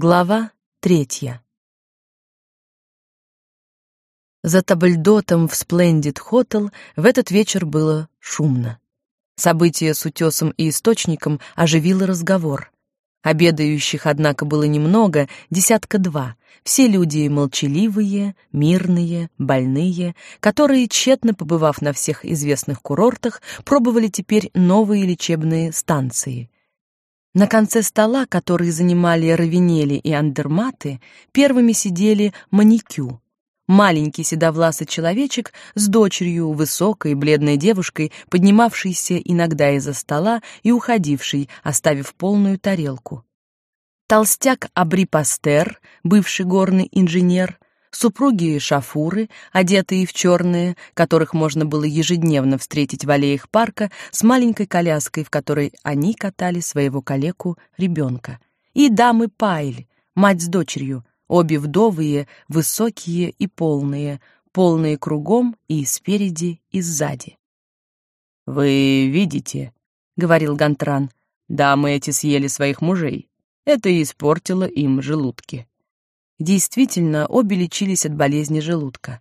Глава третья. За табльдотом в Splendid Hotel в этот вечер было шумно. Событие с утесом и источником оживило разговор. Обедающих, однако, было немного, десятка два. Все люди молчаливые, мирные, больные, которые, тщетно побывав на всех известных курортах, пробовали теперь новые лечебные станции — на конце стола, который занимали Равинели и Андерматы, первыми сидели Маникю. Маленький седовласый человечек с дочерью, высокой, бледной девушкой, поднимавшейся иногда из-за стола и уходившей, оставив полную тарелку. Толстяк Абри Пастер, бывший горный инженер, Супруги Шафуры, одетые в черные, которых можно было ежедневно встретить в аллеях парка, с маленькой коляской, в которой они катали своего калеку ребенка. И дамы Пайль, мать с дочерью, обе вдовые, высокие и полные, полные кругом и спереди, и сзади. «Вы видите», — говорил Гантран, — «дамы эти съели своих мужей. Это испортило им желудки». Действительно, обе лечились от болезни желудка.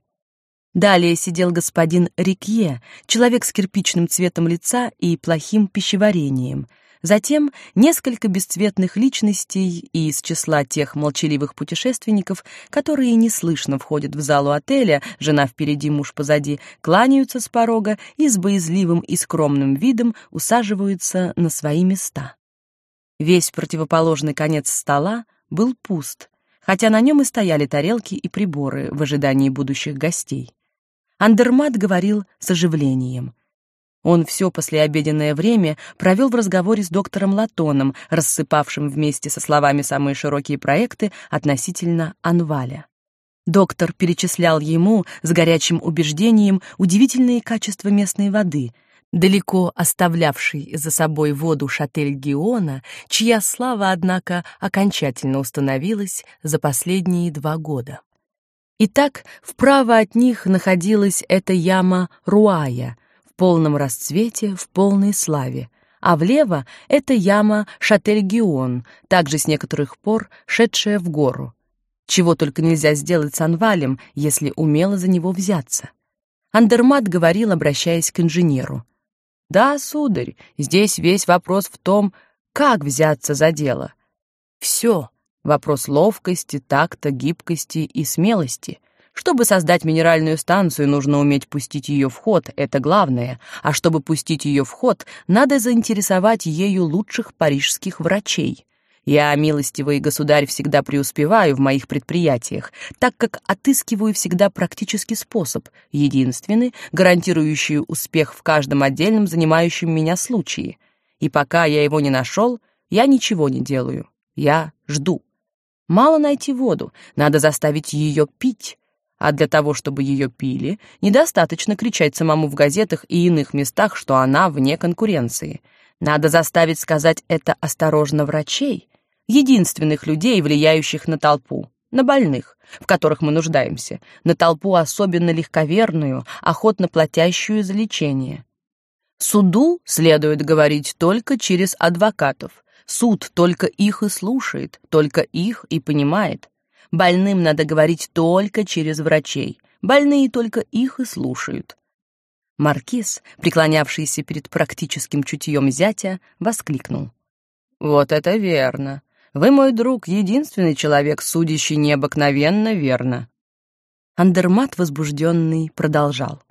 Далее сидел господин Рикье, человек с кирпичным цветом лица и плохим пищеварением. Затем несколько бесцветных личностей из числа тех молчаливых путешественников, которые неслышно входят в залу отеля, жена впереди, муж позади, кланяются с порога и с боязливым и скромным видом усаживаются на свои места. Весь противоположный конец стола был пуст — хотя на нем и стояли тарелки и приборы в ожидании будущих гостей. Андермат говорил с оживлением. Он все послеобеденное время провел в разговоре с доктором Латоном, рассыпавшим вместе со словами самые широкие проекты относительно Анваля. Доктор перечислял ему с горячим убеждением удивительные качества местной воды — далеко оставлявший за собой воду шатель Гиона, чья слава, однако, окончательно установилась за последние два года. Итак, вправо от них находилась эта яма Руая, в полном расцвете, в полной славе, а влево — это яма Шатель-Гион, также с некоторых пор шедшая в гору. Чего только нельзя сделать с Анвалем, если умело за него взяться. Андермат говорил, обращаясь к инженеру — да, сударь, здесь весь вопрос в том, как взяться за дело. Все. Вопрос ловкости, такта, гибкости и смелости. Чтобы создать минеральную станцию, нужно уметь пустить ее в ход, это главное. А чтобы пустить ее в ход, надо заинтересовать ею лучших парижских врачей. Я, милостивый государь, всегда преуспеваю в моих предприятиях, так как отыскиваю всегда практический способ, единственный, гарантирующий успех в каждом отдельном занимающем меня случае. И пока я его не нашел, я ничего не делаю. Я жду. Мало найти воду, надо заставить ее пить. А для того, чтобы ее пили, недостаточно кричать самому в газетах и иных местах, что она вне конкуренции. Надо заставить сказать это осторожно врачей, единственных людей, влияющих на толпу, на больных, в которых мы нуждаемся, на толпу особенно легковерную, охотно платящую за лечение. Суду следует говорить только через адвокатов. Суд только их и слушает, только их и понимает. Больным надо говорить только через врачей. Больные только их и слушают. Маркиз, преклонявшийся перед практическим чутьем зятя, воскликнул. «Вот это верно. Вы, мой друг, единственный человек, судящий необыкновенно верно. Андермат, возбужденный, продолжал.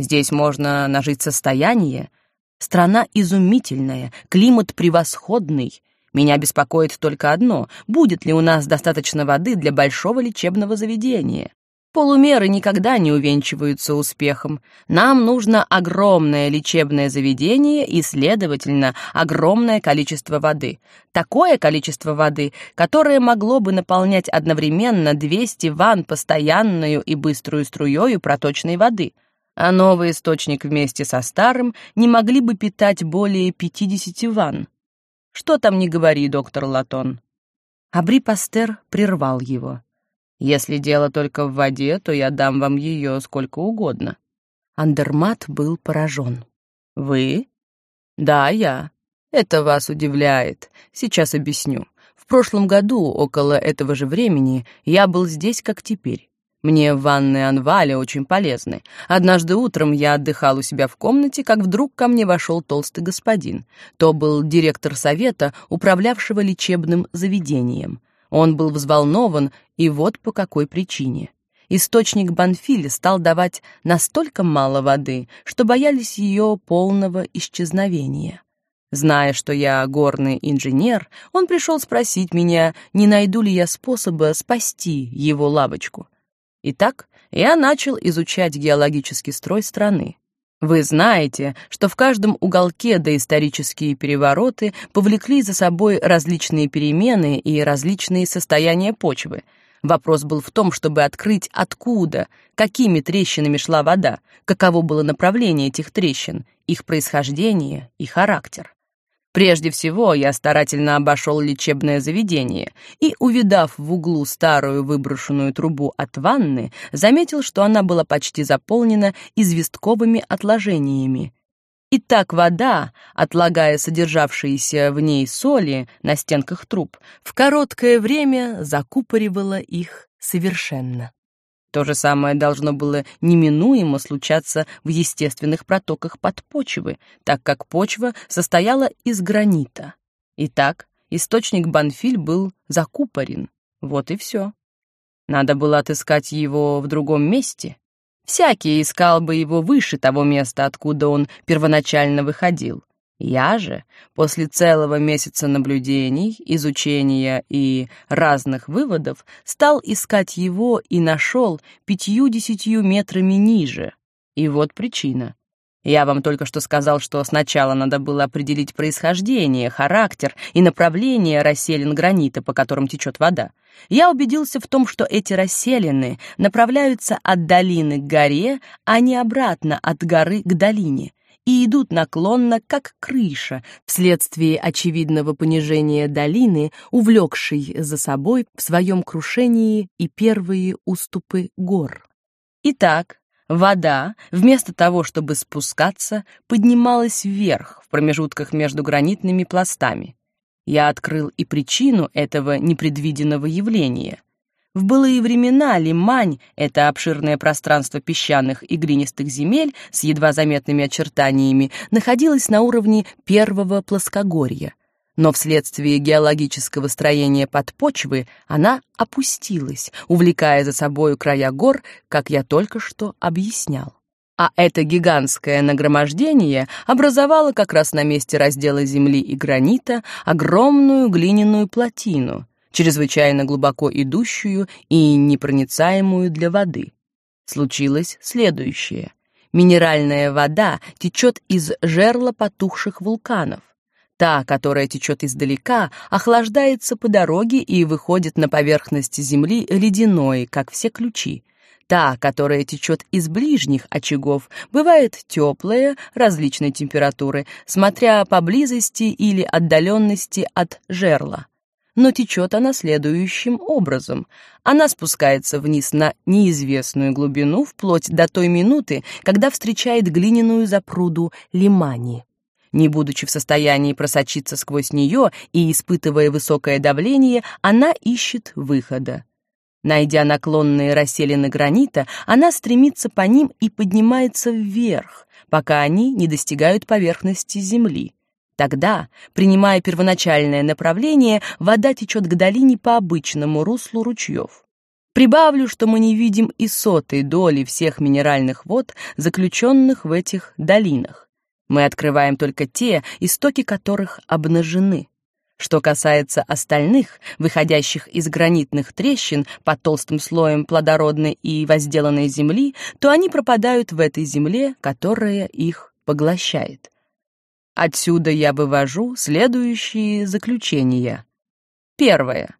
Здесь можно нажить состояние. Страна изумительная, климат превосходный. Меня беспокоит только одно — будет ли у нас достаточно воды для большого лечебного заведения? Полумеры никогда не увенчиваются успехом. Нам нужно огромное лечебное заведение и, следовательно, огромное количество воды. Такое количество воды, которое могло бы наполнять одновременно 200 ванн постоянную и быструю струёю проточной воды. А новый источник вместе со старым не могли бы питать более 50 ванн. Что там не говори, доктор Латон. Абри Пастер прервал его. Если дело только в воде, то я дам вам ее сколько угодно». Андермат был поражен. «Вы?» «Да, я. Это вас удивляет. Сейчас объясню. В прошлом году, около этого же времени, я был здесь, как теперь. Мне ванны Анваля очень полезны. Однажды утром я отдыхал у себя в комнате, как вдруг ко мне вошел толстый господин. То был директор совета, управлявшего лечебным заведением. Он был взволнован, и вот по какой причине. Источник Банфиль стал давать настолько мало воды, что боялись ее полного исчезновения. Зная, что я горный инженер, он пришел спросить меня, не найду ли я способа спасти его лавочку. Итак, я начал изучать геологический строй страны. Вы знаете, что в каждом уголке доисторические перевороты повлекли за собой различные перемены и различные состояния почвы. Вопрос был в том, чтобы открыть, откуда, какими трещинами шла вода, каково было направление этих трещин, их происхождение и характер. Прежде всего, я старательно обошел лечебное заведение и, увидав в углу старую выброшенную трубу от ванны, заметил, что она была почти заполнена известковыми отложениями. И так вода, отлагая содержавшиеся в ней соли на стенках труб, в короткое время закупоривала их совершенно. То же самое должно было неминуемо случаться в естественных протоках подпочвы, так как почва состояла из гранита. Итак, источник Банфиль был закупорен. Вот и все. Надо было отыскать его в другом месте. Всякий искал бы его выше того места, откуда он первоначально выходил. Я же, после целого месяца наблюдений, изучения и разных выводов, стал искать его и нашел пятью-десятью метрами ниже. И вот причина. Я вам только что сказал, что сначала надо было определить происхождение, характер и направление расселин гранита, по которым течет вода. Я убедился в том, что эти расселины направляются от долины к горе, а не обратно от горы к долине — и идут наклонно, как крыша, вследствие очевидного понижения долины, увлекшей за собой в своем крушении и первые уступы гор. Итак, вода, вместо того, чтобы спускаться, поднималась вверх в промежутках между гранитными пластами. Я открыл и причину этого непредвиденного явления. В былые времена Лимань, это обширное пространство песчаных и глинистых земель с едва заметными очертаниями, находилось на уровне первого плоскогорья. Но вследствие геологического строения подпочвы она опустилась, увлекая за собою края гор, как я только что объяснял. А это гигантское нагромождение образовало как раз на месте раздела земли и гранита огромную глиняную плотину — чрезвычайно глубоко идущую и непроницаемую для воды. Случилось следующее. Минеральная вода течет из жерла потухших вулканов. Та, которая течет издалека, охлаждается по дороге и выходит на поверхность земли ледяной, как все ключи. Та, которая течет из ближних очагов, бывает теплая, различной температуры, смотря по близости или отдаленности от жерла но течет она следующим образом. Она спускается вниз на неизвестную глубину вплоть до той минуты, когда встречает глиняную запруду лимани. Не будучи в состоянии просочиться сквозь нее и испытывая высокое давление, она ищет выхода. Найдя наклонные расселины гранита, она стремится по ним и поднимается вверх, пока они не достигают поверхности земли. Тогда, принимая первоначальное направление, вода течет к долине по обычному руслу ручьев. Прибавлю, что мы не видим и сотой доли всех минеральных вод, заключенных в этих долинах. Мы открываем только те, истоки которых обнажены. Что касается остальных, выходящих из гранитных трещин под толстым слоем плодородной и возделанной земли, то они пропадают в этой земле, которая их поглощает. Отсюда я вывожу следующие заключения. Первое.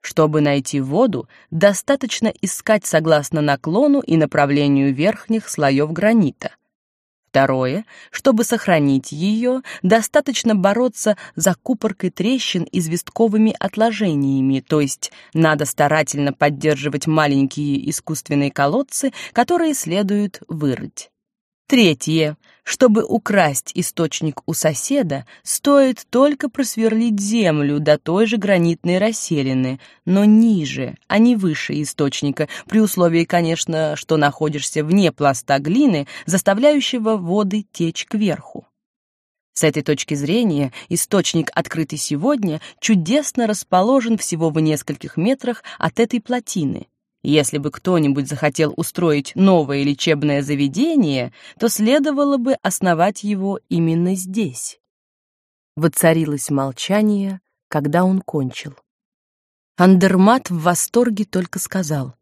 Чтобы найти воду, достаточно искать согласно наклону и направлению верхних слоев гранита. Второе. Чтобы сохранить ее, достаточно бороться за купоркой трещин известковыми отложениями, то есть надо старательно поддерживать маленькие искусственные колодцы, которые следует вырыть. Третье. Чтобы украсть источник у соседа, стоит только просверлить землю до той же гранитной расселины, но ниже, а не выше источника, при условии, конечно, что находишься вне пласта глины, заставляющего воды течь кверху. С этой точки зрения источник, открытый сегодня, чудесно расположен всего в нескольких метрах от этой плотины. Если бы кто-нибудь захотел устроить новое лечебное заведение, то следовало бы основать его именно здесь. Воцарилось молчание, когда он кончил. Андермат в восторге только сказал: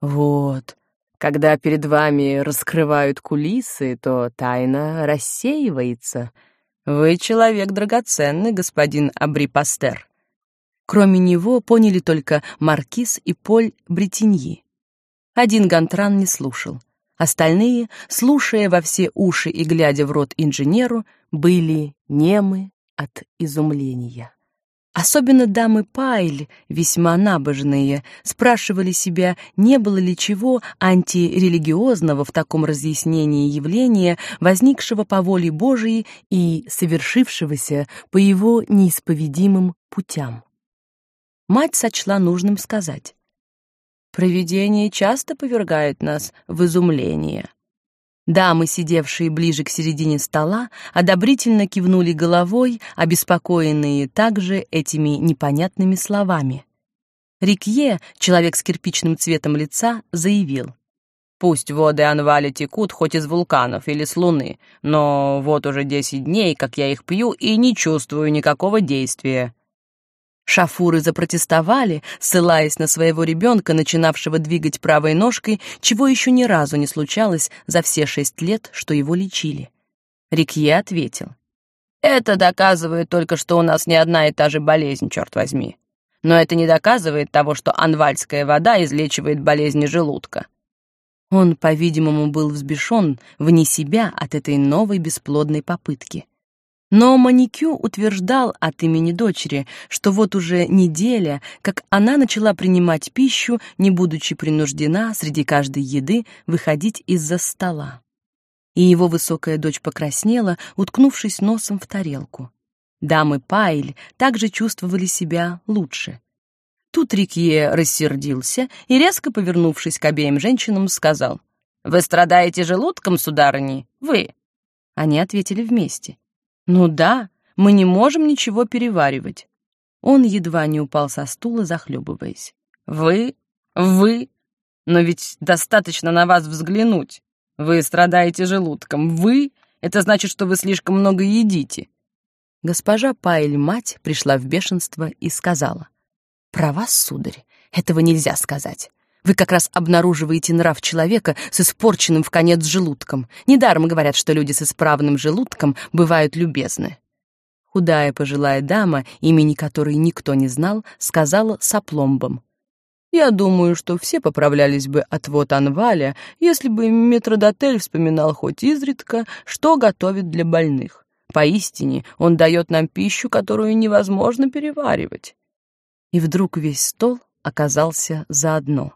"Вот, когда перед вами раскрывают кулисы, то тайна рассеивается. Вы человек драгоценный, господин Абрипастер. Кроме него поняли только маркиз и Поль Бретеньи. Один Гантран не слушал. Остальные, слушая во все уши и глядя в рот инженеру, были немы от изумления. Особенно дамы Пайль, весьма набожные, спрашивали себя, не было ли чего антирелигиозного в таком разъяснении явления, возникшего по воле Божией и совершившегося по его неисповедимым путям мать сочла нужным сказать. «Провидение часто повергает нас в изумление». Дамы, сидевшие ближе к середине стола, одобрительно кивнули головой, обеспокоенные также этими непонятными словами. Рикье, человек с кирпичным цветом лица, заявил. «Пусть воды Анвали текут хоть из вулканов или с луны, но вот уже десять дней, как я их пью, и не чувствую никакого действия. Шафуры запротестовали, ссылаясь на своего ребенка, начинавшего двигать правой ножкой, чего еще ни разу не случалось за все шесть лет, что его лечили. Рикье ответил. «Это доказывает только, что у нас не одна и та же болезнь, черт возьми. Но это не доказывает того, что анвальская вода излечивает болезни желудка». Он, по-видимому, был взбешен вне себя от этой новой бесплодной попытки. Но Маникю утверждал от имени дочери, что вот уже неделя, как она начала принимать пищу, не будучи принуждена среди каждой еды выходить из-за стола. И его высокая дочь покраснела, уткнувшись носом в тарелку. Дамы Пайль также чувствовали себя лучше. Тут Рикье рассердился и, резко повернувшись к обеим женщинам, сказал, «Вы страдаете желудком, сударыни? Вы?» Они ответили вместе. Ну да, мы не можем ничего переваривать. Он едва не упал со стула, захлебываясь. Вы? Вы? Но ведь достаточно на вас взглянуть. Вы страдаете желудком. Вы? Это значит, что вы слишком много едите. Госпожа Пайль-мать пришла в бешенство и сказала. «Про вас, сударь, этого нельзя сказать. Вы как раз обнаруживаете нрав человека с испорченным в конец желудком. Недаром говорят, что люди с исправным желудком бывают любезны. Худая пожилая дама, имени которой никто не знал, сказала с опломбом. Я думаю, что все поправлялись бы от вот Анваля, если бы метродотель вспоминал хоть изредка, что готовит для больных. Поистине, он дает нам пищу, которую невозможно переваривать. И вдруг весь стол оказался заодно.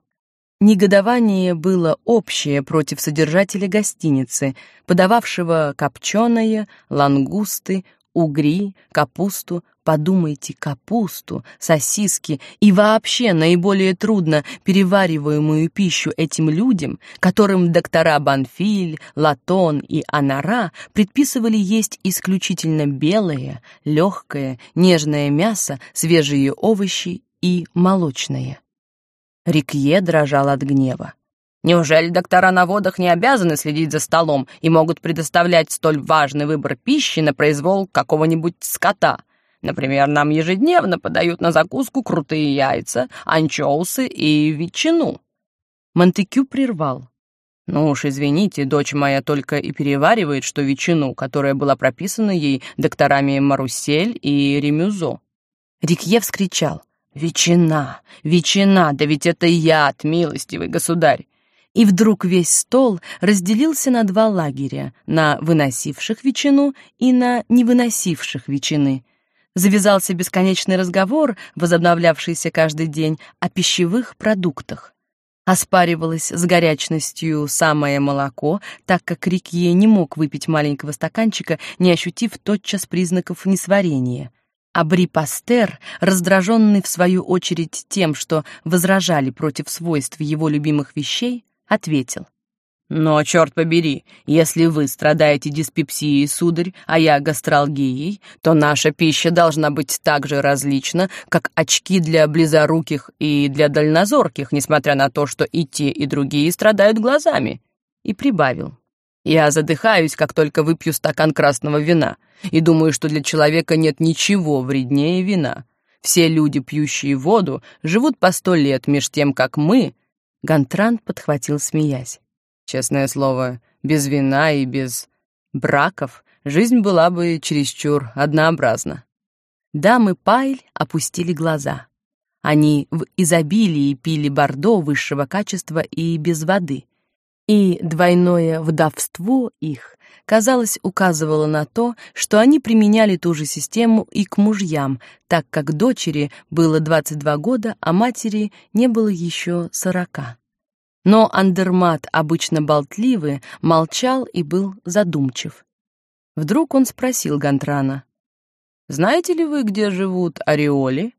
Негодование было общее против содержателя гостиницы, подававшего копченое, лангусты, угри, капусту, подумайте, капусту, сосиски и вообще наиболее трудно перевариваемую пищу этим людям, которым доктора Банфиль, Латон и Анара предписывали есть исключительно белое, легкое, нежное мясо, свежие овощи и молочное. Рикье дрожал от гнева. Неужели доктора на водах не обязаны следить за столом и могут предоставлять столь важный выбор пищи на произвол какого-нибудь скота? Например, нам ежедневно подают на закуску крутые яйца, анчоусы и ветчину. Монтекю прервал. Ну уж извините, дочь моя только и переваривает, что ветчину, которая была прописана ей докторами Марусель и Ремюзо. Рикье вскричал. Ветчина, ветчина, да ведь это яд, милостивый государь. И вдруг весь стол разделился на два лагеря, на выносивших ветчину и на невыносивших ветчины. Завязался бесконечный разговор, возобновлявшийся каждый день, о пищевых продуктах. Оспаривалось с горячностью самое молоко, так как Рикье не мог выпить маленького стаканчика, не ощутив тотчас признаков несварения. А Бри Пастер, раздраженный в свою очередь тем, что возражали против свойств его любимых вещей, ответил — но, черт побери, если вы страдаете диспепсией, сударь, а я гастралгией, то наша пища должна быть так же различна, как очки для близоруких и для дальнозорких, несмотря на то, что и те, и другие страдают глазами. И прибавил. Я задыхаюсь, как только выпью стакан красного вина, и думаю, что для человека нет ничего вреднее вина. Все люди, пьющие воду, живут по сто лет, меж тем, как мы... Гантрант подхватил, смеясь. Честное слово, без вина и без браков жизнь была бы чересчур однообразна. Дамы Пайль опустили глаза. Они в изобилии пили бордо высшего качества и без воды. И двойное вдовство их, казалось, указывало на то, что они применяли ту же систему и к мужьям, так как дочери было 22 года, а матери не было еще 40. Но Андермат, обычно болтливый, молчал и был задумчив. Вдруг он спросил Гантрана, «Знаете ли вы, где живут ореоли?»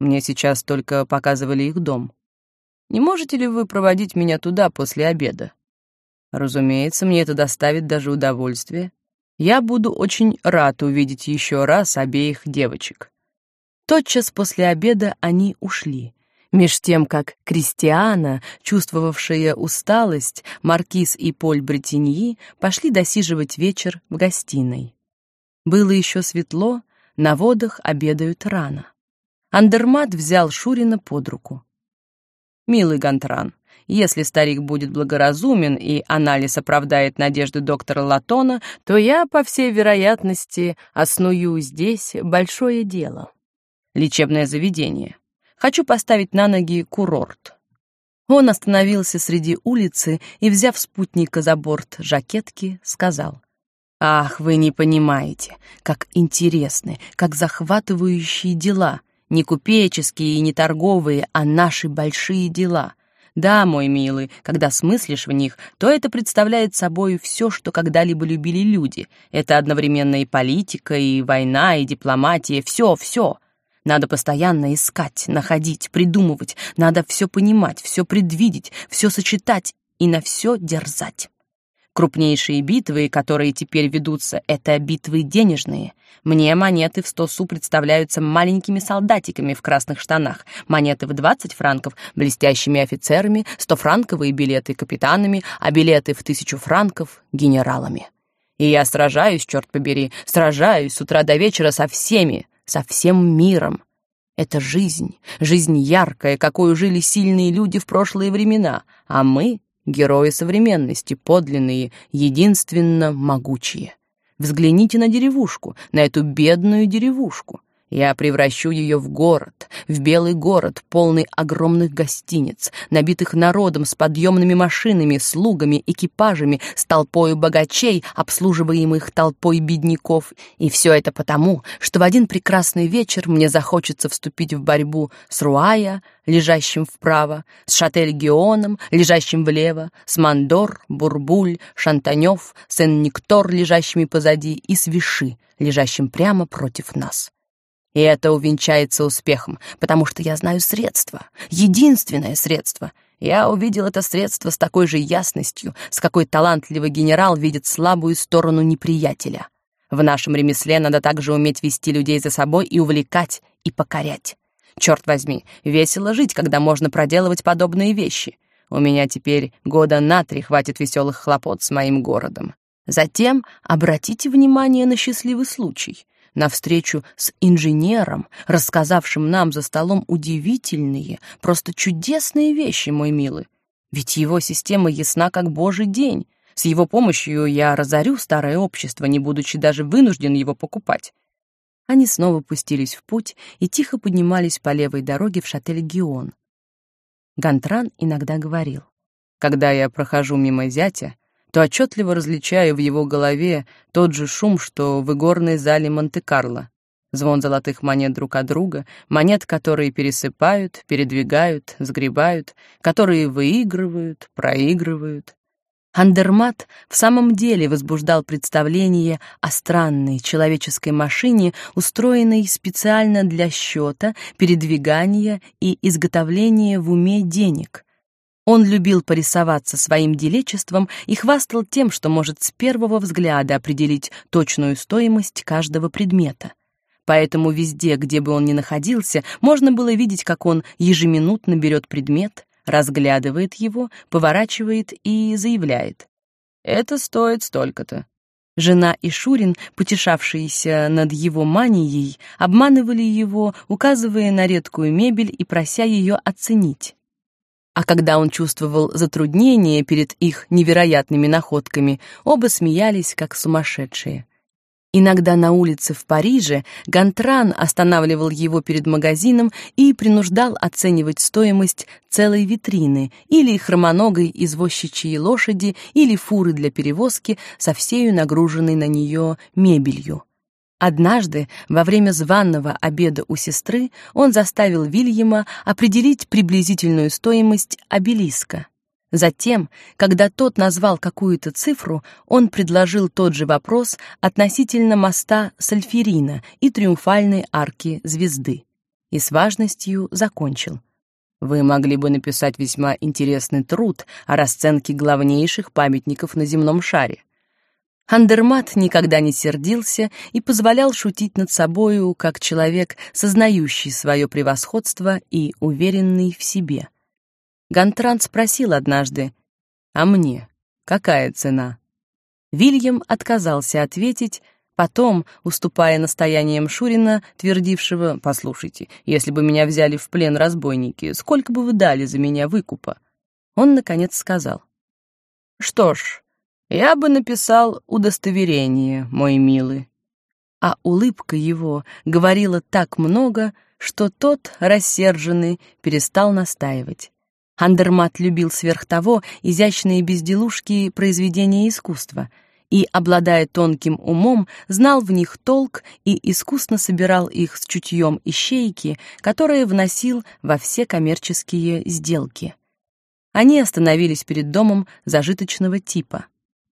Мне сейчас только показывали их дом. Не можете ли вы проводить меня туда после обеда? Разумеется, мне это доставит даже удовольствие. Я буду очень рад увидеть еще раз обеих девочек. Тотчас после обеда они ушли. Меж тем, как Кристиана, чувствовавшая усталость, Маркиз и Поль Бретиньи пошли досиживать вечер в гостиной. Было еще светло, на водах обедают рано. Андермат взял Шурина под руку. «Милый Гантран, если старик будет благоразумен и анализ оправдает надежды доктора Латона, то я, по всей вероятности, осную здесь большое дело. Лечебное заведение» Хочу поставить на ноги курорт. Он остановился среди улицы и, взяв спутника за борт жакетки, сказал. «Ах, вы не понимаете, как интересны, как захватывающие дела, не купеческие и не торговые, а наши большие дела». Да, мой милый, когда смыслишь в них, то это представляет собой все, что когда-либо любили люди. Это одновременно и политика, и война, и дипломатия, все, все. Надо постоянно искать, находить, придумывать. Надо все понимать, все предвидеть, все сочетать и на все дерзать. Крупнейшие битвы, которые теперь ведутся, это битвы денежные. Мне монеты в сто су представляются маленькими солдатиками в красных штанах, монеты в двадцать франков — блестящими офицерами, стофранковые билеты — капитанами, а билеты в тысячу франков — генералами. И я сражаюсь, черт побери, сражаюсь с утра до вечера со всеми, со всем миром. Это жизнь, жизнь яркая, какую жили сильные люди в прошлые времена, а мы — герои современности, подлинные, единственно могучие. Взгляните на деревушку, на эту бедную деревушку. Я превращу ее в город, в белый город, полный огромных гостиниц, набитых народом с подъемными машинами, слугами, экипажами, с толпой богачей, обслуживаемых толпой бедняков. И все это потому, что в один прекрасный вечер мне захочется вступить в борьбу с Руая, лежащим вправо, с Шатель-Геоном, лежащим влево, с Мандор, Бурбуль, Шантанев, Сен-Никтор, лежащими позади, и с Виши, лежащим прямо против нас. И это увенчается успехом, потому что я знаю средство, единственное средство. Я увидел это средство с такой же ясностью, с какой талантливый генерал видит слабую сторону неприятеля. В нашем ремесле надо также уметь вести людей за собой и увлекать, и покорять. Черт возьми, весело жить, когда можно проделывать подобные вещи. У меня теперь года на три хватит веселых хлопот с моим городом. Затем обратите внимание на счастливый случай на встречу с инженером, рассказавшим нам за столом удивительные, просто чудесные вещи, мой милый. Ведь его система ясна как божий день. С его помощью я разорю старое общество, не будучи даже вынужден его покупать. Они снова пустились в путь и тихо поднимались по левой дороге в Шатель-Гион. Гантран иногда говорил, «Когда я прохожу мимо зятя, то отчетливо различаю в его голове тот же шум, что в игорной зале Монте-Карло. Звон золотых монет друг от друга, монет, которые пересыпают, передвигают, сгребают, которые выигрывают, проигрывают. Андермат в самом деле возбуждал представление о странной человеческой машине, устроенной специально для счета, передвигания и изготовления в уме денег. Он любил порисоваться своим делечеством и хвастал тем, что может с первого взгляда определить точную стоимость каждого предмета. Поэтому везде, где бы он ни находился, можно было видеть, как он ежеминутно берет предмет, разглядывает его, поворачивает и заявляет. «Это стоит столько-то». Жена и Шурин, потешавшиеся над его манией, обманывали его, указывая на редкую мебель и прося ее оценить. А когда он чувствовал затруднение перед их невероятными находками, оба смеялись, как сумасшедшие. Иногда на улице в Париже Гантран останавливал его перед магазином и принуждал оценивать стоимость целой витрины или хромоногой извозчичьей лошади или фуры для перевозки со всею нагруженной на нее мебелью. Однажды, во время званного обеда у сестры, он заставил Вильяма определить приблизительную стоимость обелиска — Затем, когда тот назвал какую-то цифру, он предложил тот же вопрос относительно моста Сальферина и триумфальной арки звезды. И с важностью закончил. Вы могли бы написать весьма интересный труд о расценке главнейших памятников на земном шаре. Андермат никогда не сердился и позволял шутить над собою, как человек, сознающий свое превосходство и уверенный в себе. Гантран спросил однажды, «А мне какая цена?» Вильям отказался ответить, потом, уступая настояниям Шурина, твердившего, «Послушайте, если бы меня взяли в плен разбойники, сколько бы вы дали за меня выкупа?» Он, наконец, сказал, «Что ж, я бы написал удостоверение, мой милый». А улыбка его говорила так много, что тот, рассерженный, перестал настаивать. Андермат любил сверх того изящные безделушки произведения искусства и, обладая тонким умом, знал в них толк и искусно собирал их с чутьем ищейки, которое вносил во все коммерческие сделки. Они остановились перед домом зажиточного типа.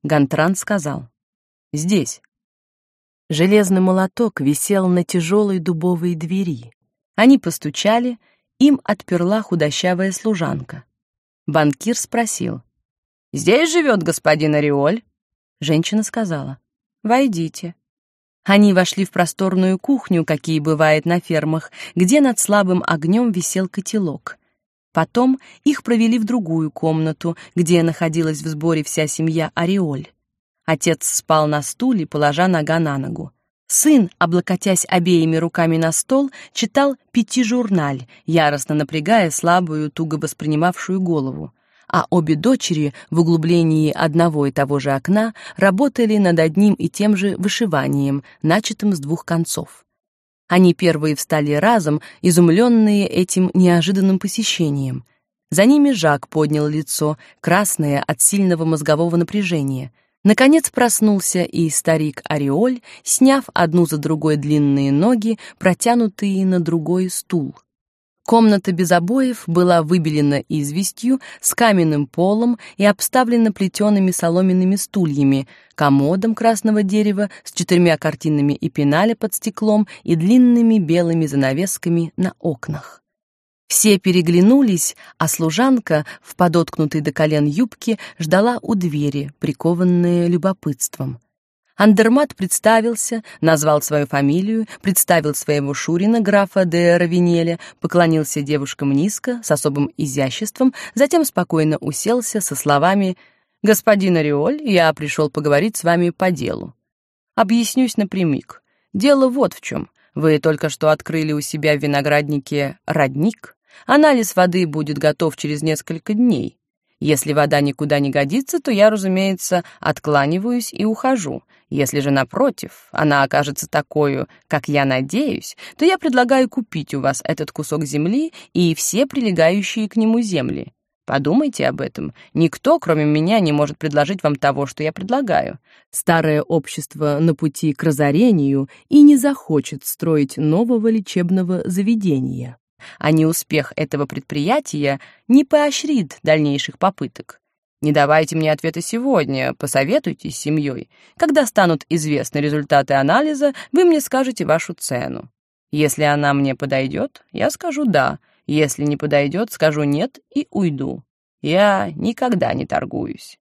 Гантран сказал «Здесь». Железный молоток висел на тяжелой дубовой двери. Они постучали — им отперла худощавая служанка. Банкир спросил. «Здесь живет господин Ореоль?» Женщина сказала. «Войдите». Они вошли в просторную кухню, какие бывают на фермах, где над слабым огнем висел котелок. Потом их провели в другую комнату, где находилась в сборе вся семья Ореоль. Отец спал на стуле, положа нога на ногу. Сын, облокотясь обеими руками на стол, читал пятижурналь, яростно напрягая слабую, туго воспринимавшую голову. А обе дочери в углублении одного и того же окна работали над одним и тем же вышиванием, начатым с двух концов. Они первые встали разом, изумленные этим неожиданным посещением. За ними Жак поднял лицо, красное от сильного мозгового напряжения. Наконец проснулся и старик Ореоль, сняв одну за другой длинные ноги, протянутые на другой стул. Комната без обоев была выбелена известью с каменным полом и обставлена плетеными соломенными стульями, комодом красного дерева с четырьмя картинами и пеналя под стеклом и длинными белыми занавесками на окнах. Все переглянулись, а служанка в подоткнутой до колен юбке ждала у двери, прикованная любопытством. Андермат представился, назвал свою фамилию, представил своего Шурина, графа де Равинеля, поклонился девушкам низко, с особым изяществом, затем спокойно уселся со словами «Господин Ореоль, я пришел поговорить с вами по делу. Объяснюсь напрямик. Дело вот в чем. Вы только что открыли у себя в винограднике родник, Анализ воды будет готов через несколько дней. Если вода никуда не годится, то я, разумеется, откланиваюсь и ухожу. Если же, напротив, она окажется такой, как я надеюсь, то я предлагаю купить у вас этот кусок земли и все прилегающие к нему земли. Подумайте об этом. Никто, кроме меня, не может предложить вам того, что я предлагаю. Старое общество на пути к разорению и не захочет строить нового лечебного заведения. А неуспех этого предприятия не поощрит дальнейших попыток. Не давайте мне ответа сегодня, посоветуйтесь с семьей. Когда станут известны результаты анализа, вы мне скажете вашу цену. Если она мне подойдет, я скажу «да», если не подойдет, скажу «нет» и уйду. Я никогда не торгуюсь.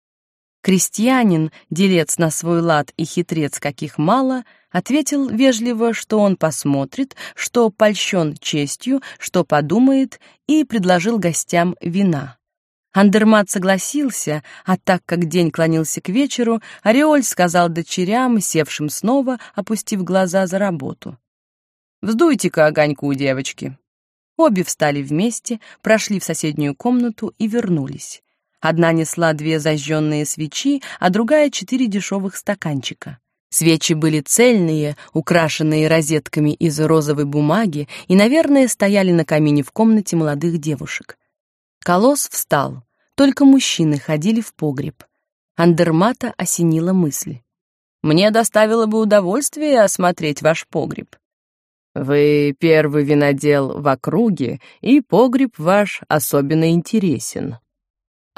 Крестьянин, делец на свой лад и хитрец каких мало, ответил вежливо, что он посмотрит, что польщен честью, что подумает, и предложил гостям вина. Андермат согласился, а так как день клонился к вечеру, Ореоль сказал дочерям, севшим снова, опустив глаза за работу. «Вздуйте-ка огоньку, девочки». Обе встали вместе, прошли в соседнюю комнату и вернулись. Одна несла две зажженные свечи, а другая — четыре дешевых стаканчика. Свечи были цельные, украшенные розетками из розовой бумаги и, наверное, стояли на камине в комнате молодых девушек. Колосс встал. Только мужчины ходили в погреб. Андермата осенила мысль. «Мне доставило бы удовольствие осмотреть ваш погреб. Вы первый винодел в округе, и погреб ваш особенно интересен».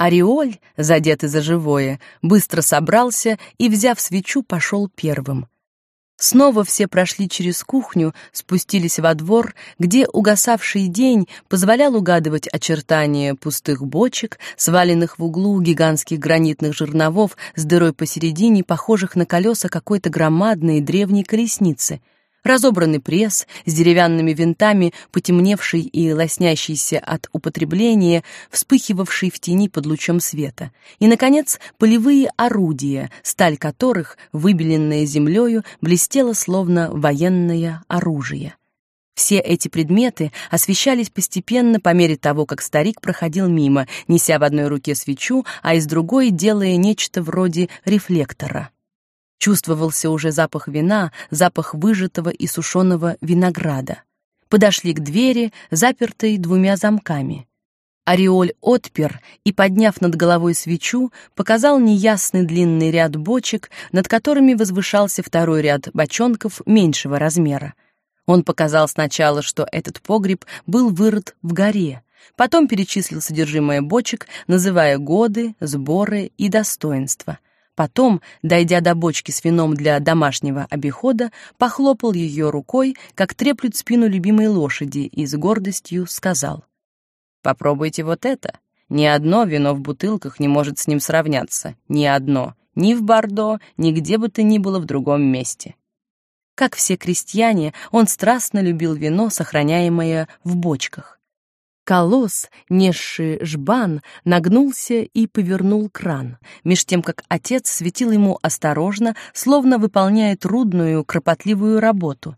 Ореоль, задетый за живое, быстро собрался и, взяв свечу, пошел первым. Снова все прошли через кухню, спустились во двор, где угасавший день позволял угадывать очертания пустых бочек, сваленных в углу гигантских гранитных жерновов с дырой посередине, похожих на колеса какой-то громадной древней колесницы — разобранный пресс с деревянными винтами, потемневший и лоснящийся от употребления, вспыхивавший в тени под лучом света, и, наконец, полевые орудия, сталь которых, выбеленная землею, блестела словно военное оружие. Все эти предметы освещались постепенно по мере того, как старик проходил мимо, неся в одной руке свечу, а из другой делая нечто вроде рефлектора. Чувствовался уже запах вина, запах выжатого и сушеного винограда. Подошли к двери, запертой двумя замками. Ореоль отпер и, подняв над головой свечу, показал неясный длинный ряд бочек, над которыми возвышался второй ряд бочонков меньшего размера. Он показал сначала, что этот погреб был вырыт в горе, потом перечислил содержимое бочек, называя годы, сборы и достоинства — Потом, дойдя до бочки с вином для домашнего обихода, похлопал ее рукой, как треплют спину любимой лошади, и с гордостью сказал: "Попробуйте вот это. Ни одно вино в бутылках не может с ним сравняться, ни одно, ни в Бордо, ни где бы то ни было в другом месте". Как все крестьяне, он страстно любил вино, сохраняемое в бочках. Колосс, несший жбан, нагнулся и повернул кран, меж тем как отец светил ему осторожно, словно выполняя трудную, кропотливую работу.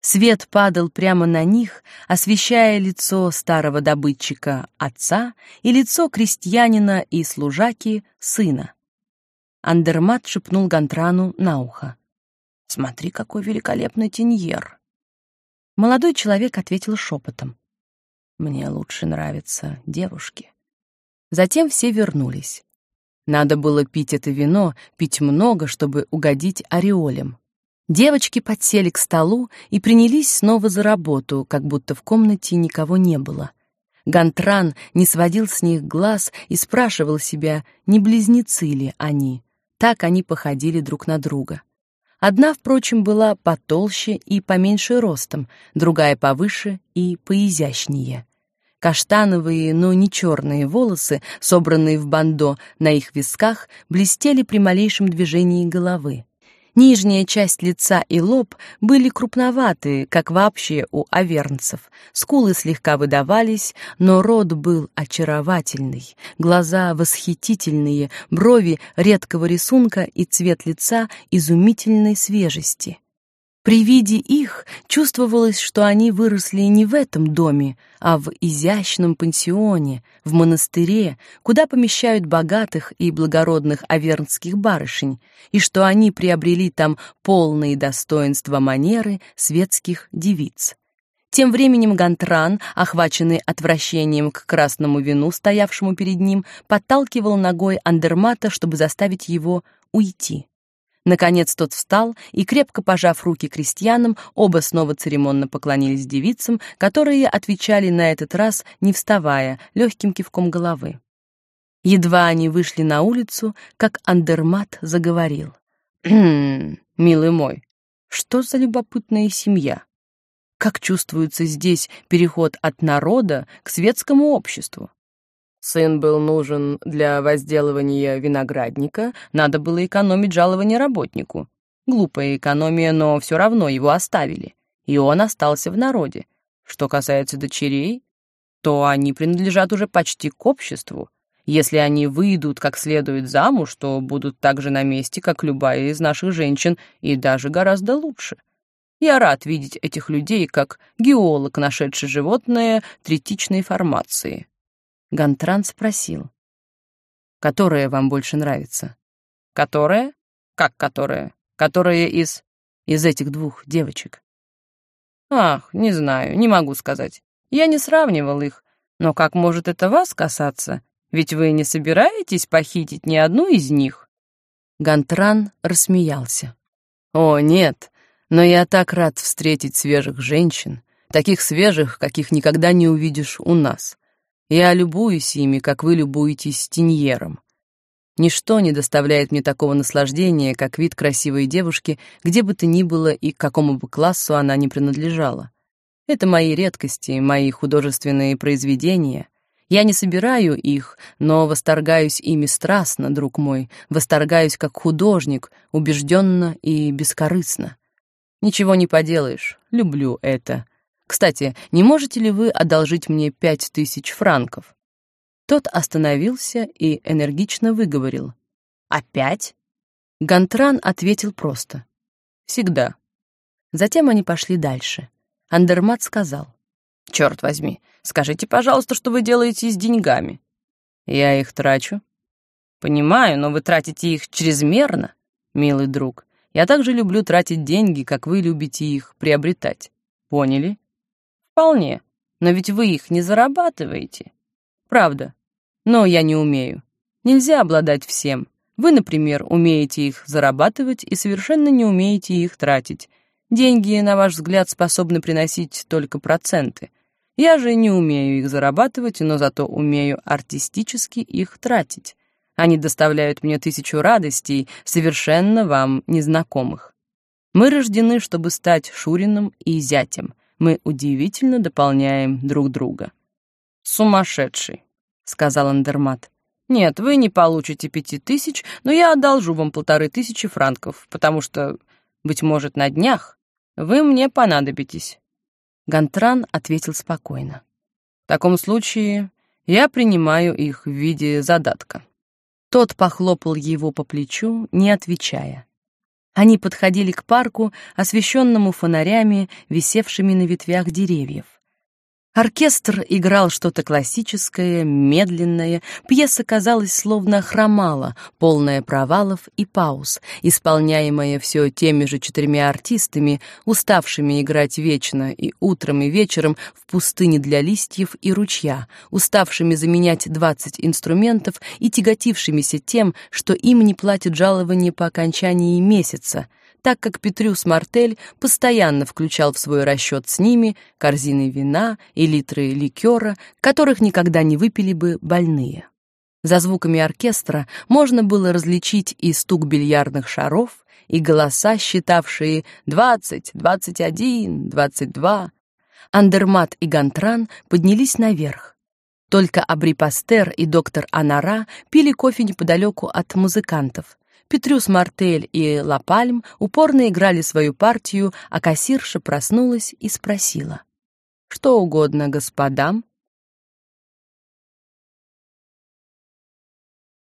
Свет падал прямо на них, освещая лицо старого добытчика отца и лицо крестьянина и служаки сына. Андермат шепнул Гантрану на ухо. «Смотри, какой великолепный теньер!» Молодой человек ответил шепотом. Мне лучше нравятся девушки. Затем все вернулись. Надо было пить это вино, пить много, чтобы угодить ореолям. Девочки подсели к столу и принялись снова за работу, как будто в комнате никого не было. Гантран не сводил с них глаз и спрашивал себя, не близнецы ли они. Так они походили друг на друга. Одна, впрочем, была потолще и поменьше ростом, другая повыше и поизящнее. Каштановые, но не черные волосы, собранные в бандо на их висках, блестели при малейшем движении головы. Нижняя часть лица и лоб были крупноватые, как вообще у авернцев. Скулы слегка выдавались, но рот был очаровательный, глаза восхитительные, брови редкого рисунка и цвет лица изумительной свежести. При виде их чувствовалось, что они выросли не в этом доме, а в изящном пансионе, в монастыре, куда помещают богатых и благородных авернских барышень, и что они приобрели там полные достоинства манеры светских девиц. Тем временем Гантран, охваченный отвращением к красному вину, стоявшему перед ним, подталкивал ногой Андермата, чтобы заставить его уйти. Наконец тот встал и, крепко пожав руки крестьянам, оба снова церемонно поклонились девицам, которые отвечали на этот раз, не вставая, легким кивком головы. Едва они вышли на улицу, как Андермат заговорил. «Хм, милый мой, что за любопытная семья? Как чувствуется здесь переход от народа к светскому обществу? Сын был нужен для возделывания виноградника, надо было экономить жалование работнику. Глупая экономия, но все равно его оставили, и он остался в народе. Что касается дочерей, то они принадлежат уже почти к обществу. Если они выйдут как следует замуж, то будут так же на месте, как любая из наших женщин, и даже гораздо лучше. Я рад видеть этих людей как геолог, нашедший животное третичной формации. Гантран спросил. «Которая вам больше нравится?» «Которая? Как которая? Которая из... из этих двух девочек?» «Ах, не знаю, не могу сказать. Я не сравнивал их. Но как может это вас касаться? Ведь вы не собираетесь похитить ни одну из них?» Гантран рассмеялся. «О, нет, но я так рад встретить свежих женщин, таких свежих, каких никогда не увидишь у нас. Я любуюсь ими, как вы любуетесь Тиньером. Ничто не доставляет мне такого наслаждения, как вид красивой девушки, где бы то ни было и к какому бы классу она ни принадлежала. Это мои редкости, мои художественные произведения. Я не собираю их, но восторгаюсь ими страстно, друг мой, восторгаюсь как художник, убежденно и бескорыстно. Ничего не поделаешь, люблю это. Кстати, не можете ли вы одолжить мне пять тысяч франков?» Тот остановился и энергично выговорил. «Опять?» Гантран ответил просто. «Всегда». Затем они пошли дальше. Андермат сказал. «Черт возьми, скажите, пожалуйста, что вы делаете с деньгами?» «Я их трачу». «Понимаю, но вы тратите их чрезмерно, милый друг. Я также люблю тратить деньги, как вы любите их приобретать. Поняли?» Вполне. Но ведь вы их не зарабатываете. Правда. Но я не умею. Нельзя обладать всем. Вы, например, умеете их зарабатывать и совершенно не умеете их тратить. Деньги, на ваш взгляд, способны приносить только проценты. Я же не умею их зарабатывать, но зато умею артистически их тратить. Они доставляют мне тысячу радостей, совершенно вам незнакомых. Мы рождены, чтобы стать Шурином и зятем. Мы удивительно дополняем друг друга. «Сумасшедший», — сказал Андермат. «Нет, вы не получите пяти тысяч, но я одолжу вам полторы тысячи франков, потому что, быть может, на днях вы мне понадобитесь». Гантран ответил спокойно. «В таком случае я принимаю их в виде задатка». Тот похлопал его по плечу, не отвечая. Они подходили к парку, освещенному фонарями, висевшими на ветвях деревьев. Оркестр играл что-то классическое, медленное, пьеса, казалось, словно хромала, полная провалов и пауз, исполняемая все теми же четырьмя артистами, уставшими играть вечно и утром, и вечером в пустыне для листьев и ручья, уставшими заменять двадцать инструментов и тяготившимися тем, что им не платят жалование по окончании месяца — так как Петрюс Мартель постоянно включал в свой расчет с ними корзины вина и литры ликера, которых никогда не выпили бы больные. За звуками оркестра можно было различить и стук бильярдных шаров, и голоса, считавшие «двадцать, двадцать один, двадцать два». Андермат и Гантран поднялись наверх. Только Абрипастер и доктор Анара пили кофе неподалеку от музыкантов, Петрюс Мартель и Лапальм упорно играли свою партию, а кассирша проснулась и спросила. «Что угодно господам?»